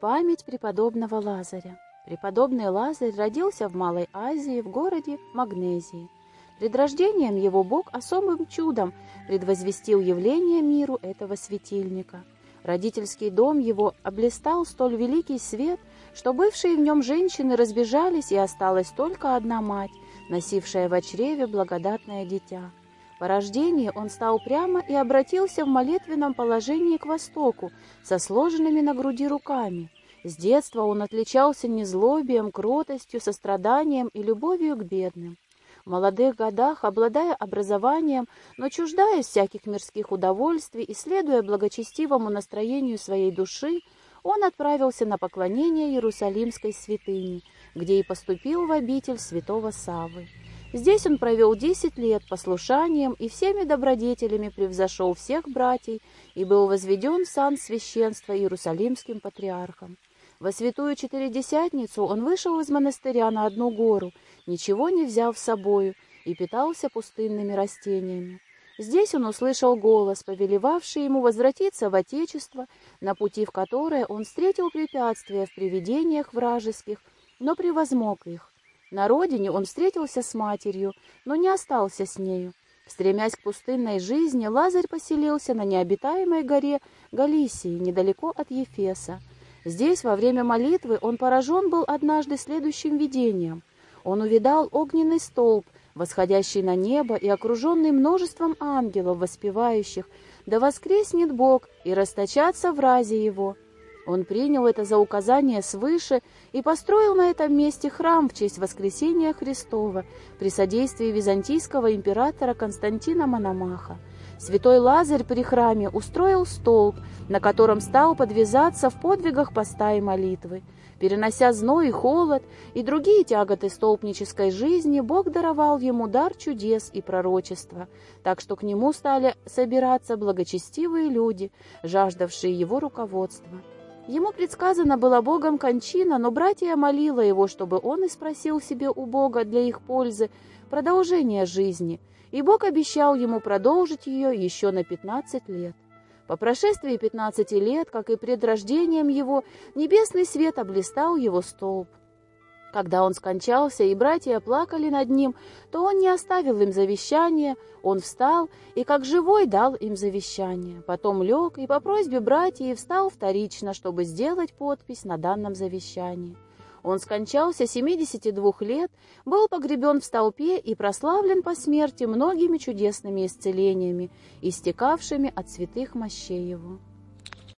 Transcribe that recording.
Память преподобного Лазаря. Преподобный Лазарь родился в Малой Азии, в городе Магнезии. Пред рождением его Бог особым чудом предвозвестил явление миру этого светильника. Родительский дом его облистал столь великий свет, что бывшие в нем женщины разбежались, и осталась только одна мать, носившая в чреве благодатное дитя. По рождении он стал прямо и обратился в молитвенном положении к востоку, со сложенными на груди руками. С детства он отличался незлобием, кротостью, состраданием и любовью к бедным. В молодых годах, обладая образованием, но чуждаясь всяких мирских удовольствий и следуя благочестивому настроению своей души, он отправился на поклонение Иерусалимской святыни, где и поступил в обитель святого Савы. Здесь он провел десять лет послушанием и всеми добродетелями превзошел всех братьев и был возведен в сан священства Иерусалимским патриархом. Во святую Четыредесятницу он вышел из монастыря на одну гору, ничего не взяв с собою, и питался пустынными растениями. Здесь он услышал голос, повелевавший ему возвратиться в Отечество, на пути в которое он встретил препятствия в привидениях вражеских, но превозмог их. На родине он встретился с матерью, но не остался с нею. Стремясь к пустынной жизни, Лазарь поселился на необитаемой горе Галисии, недалеко от Ефеса. Здесь, во время молитвы, он поражен был однажды следующим видением. Он увидал огненный столб, восходящий на небо и окруженный множеством ангелов, воспевающих «Да воскреснет Бог и расточатся в разе Его». Он принял это за указание свыше и построил на этом месте храм в честь воскресения Христова при содействии византийского императора Константина Мономаха. Святой Лазарь при храме устроил столб, на котором стал подвязаться в подвигах поста и молитвы. Перенося зной и холод и другие тяготы столпнической жизни, Бог даровал ему дар чудес и пророчества, так что к нему стали собираться благочестивые люди, жаждавшие его руководства. Ему предсказано было Богом кончина, но братья молила его, чтобы он и спросил себе у Бога для их пользы продолжение жизни, и Бог обещал ему продолжить ее еще на пятнадцать лет. По прошествии пятнадцати лет, как и пред рождением его, небесный свет облистал его столб. Когда он скончался, и братья плакали над ним, то он не оставил им завещание, он встал и, как живой, дал им завещание. Потом лег и по просьбе братьев встал вторично, чтобы сделать подпись на данном завещании. Он скончался 72 лет, был погребен в столпе и прославлен по смерти многими чудесными исцелениями, истекавшими от святых мощей его.